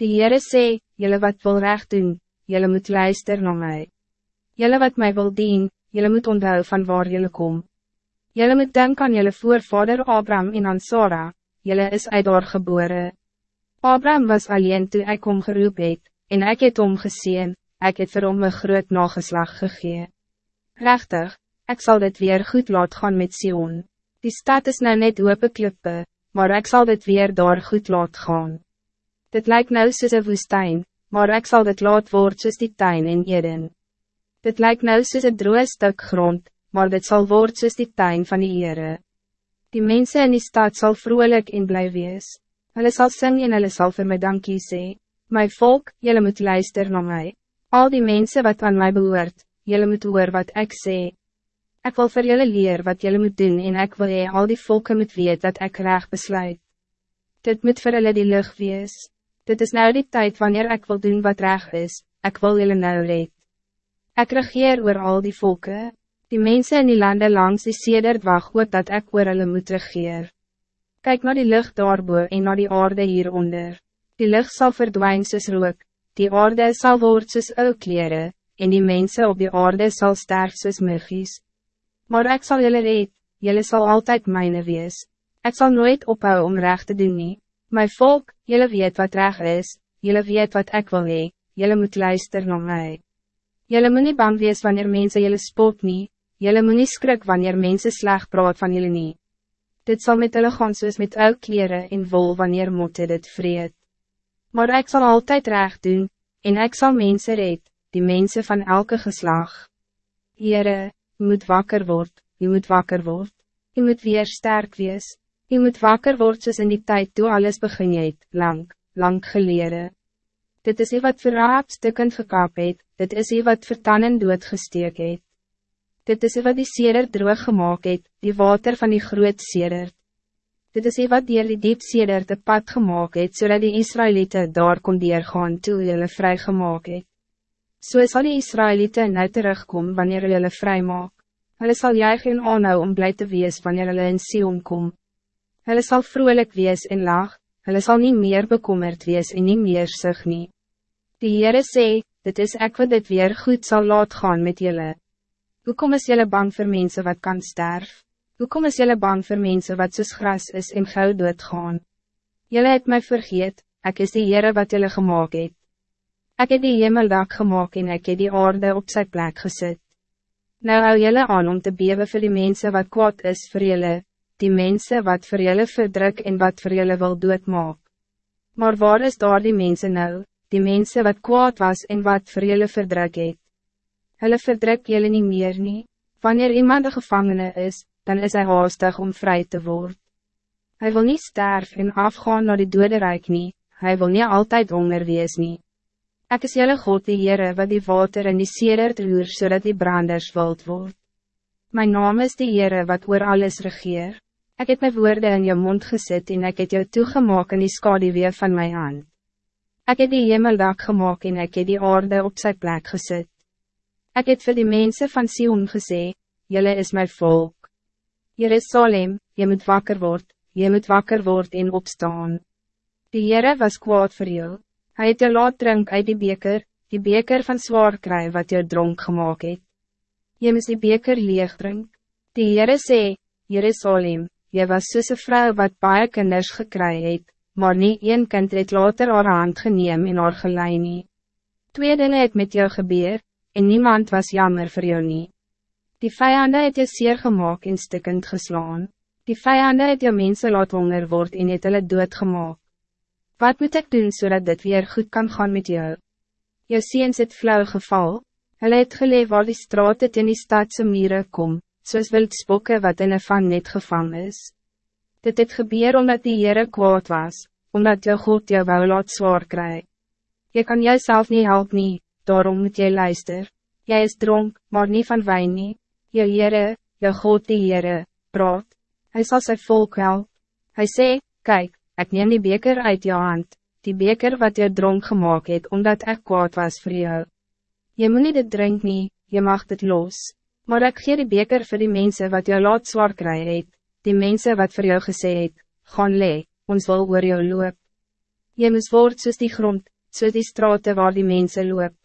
Die Heere sê, jylle wat wil recht doen, jylle moet luister na mij. Jylle wat mij wil dien, jylle moet onthou van waar jylle kom. Jylle moet denken aan jylle voorvader Abraham en aan Sarah, jylle is uit daar gebore. Abraham was alleen toe ek om geroep het, en ek het om geseen, ek het vir hom een groot nageslag gegee. Rechtig, ik zal dit weer goed laat gaan met Sion. Die stad is nou net open klippe, maar ik zal dit weer daar goed laat gaan. Dit lijkt nou soos een woestijn, maar ik zal dit laat word soos die tuin in Eden. Dit lijkt nou soos een droe stuk grond, maar dit zal word soos die tuin van die Heere. Die mensen in die stad zal vrolijk in blij wees. Hulle sal sing en hulle sal vir my dankie sê. My volk, jylle moet luister na mij. Al die mensen wat aan mij behoort, jylle moet hoor wat ik sê. Ik wil voor jullie leer wat jullie moet doen en ik wil jy al die volken moet weet dat ik graag besluit. Dit moet voor jullie die lucht wees. Dit is nou die tijd wanneer ik wil doen wat reg is, ik wil jullie nou red. Ik regeer oor al die volken. Die mensen in die landen langs die sedert wacht ook dat ik oor hulle moet regeer. Kijk naar die lucht daarboe en naar die aarde hieronder. Die lucht zal verdwijnen soos rook, die aarde zal worden soos kleren, en die mensen op die aarde zal sterf soos muggies. Maar ik zal jullie red, jullie zal altijd mijne wees. Ik zal nooit ophouden om recht te doen nie. My volk, jullie weet wat recht is, jullie weet wat ik wil hee, jullie moet luisteren naar mij. Jullie moet niet bang wees wanneer mensen jullie spot nie, jullie moet niet skrik wanneer mensen sleg praat van jullie nie. Dit zal met hulle gaan soos met ou kleren in wol wanneer motte dit vreed. Maar ik zal altijd recht doen, en ik zal mensen red, die mensen van elke geslag. Heere, je moet wakker worden, je moet wakker worden, je moet weer sterk wees, je moet wakker worden soos in die tijd toe alles begin het, lang, lang geleden. Dit is ie wat vir raap stukken gekap het, dit is ie wat vir tannen doodgesteek het. Dit is ie wat die seder droog gemaakt het, die water van die groot seder. Dit is ie wat dier die diep seder te pad gemaakt het, zodat die Israëlieten daar kon deurgaan toe hulle vry gemaakt het. So sal die Israëlieten nou terugkom wanneer hulle vry maak. Hulle sal juig en aanhou om blij te wees wanneer hulle in Sion kom. Hulle sal vrolijk wees en lag, hulle sal niet meer bekommerd wees en nie meer sig nie. Die Heere sê, dit is ek wat dit weer goed zal laat gaan met julle. Hoekom is julle bang voor mensen wat kan sterf? Hoekom is julle bang voor mensen wat soos gras is en gauw doodgaan? Julle het mij vergeet, ek is die Heere wat julle gemaakt het. Ik heb die hemeldak gemaakt en ik heb die aarde op zijn plek gezet. Nou hou jullie aan om te beven voor die mensen wat kwaad is voor jullie, die mensen wat voor jullie verdruk en wat voor jullie wil doodmaak. Maar waar is daar die mensen nou, die mensen wat kwaad was en wat voor jullie verdruk het? Hulle verdruk jullie niet meer nie. Wanneer iemand een gevangene is, dan is hij haastig om vrij te worden. Hij wil niet sterven en afgaan naar die dode rijk nie, hij wil niet altijd honger wees nie. Ek is jylle God die Heere wat die water in die sedert roer, zodat die branders wild word. Mijn naam is die Heere wat oor alles regeer. Ik heb mijn woorden in je mond gezet en ik heb jou toegemaak in die skaduwee van mijn hand. Ik heb die hemeldak gemaakt en ik heb die aarde op zijn plek gezet. Ik heb voor die mensen van Sion gesê, Jelle is mijn volk. Jerusalem, je moet wakker worden, je moet wakker worden en opstaan. Die Heere was kwaad voor jou. Hij het je laat drink uit die beker, die beker van zwaar kry wat je dronk gemaakt het. Je moet die beker leeg drink. Die Heere sê, Jerusalem, je was soos een vrou wat baie kinders gekry het, maar niet een kind het later haar hand geneem en haar gelei nie. Twee dinge het met jou gebeur, en niemand was jammer voor jou nie. Die vijanden het je zeer gemaakt en stikkend geslaan. Die vijanden het jou mensen laat honger word en het hulle doodgemaak. Wat moet ik doen zodat dit weer goed kan gaan met jou? Jou ziens het flauw geval, hulle het geleef waar die straat het in die stadse mieren kom, soos wild spokke wat in een van net gevang is. Dit het gebeur omdat die Heere kwaad was, omdat jou God jou wou laat zwaar kry. Je kan jouself niet help nie, daarom moet jy luister. Jy is dronk, maar niet van wijn nie. Jou Heere, jou God die Heere, praat. Hij zal zijn volk help. Hij sê, kijk, ik neem die beker uit jou hand, die beker wat je dronk gemaakt het, omdat ik kwaad was voor jou. Je moet niet dit drink nie, je mag het los. Maar ik geef die beker voor die mensen wat jou laat zwaar krijgen het, die mensen wat voor jou gesê het, gaan le, ons wil oor jou loop. Jy moes word soos die grond, soos die straten waar die mensen loop.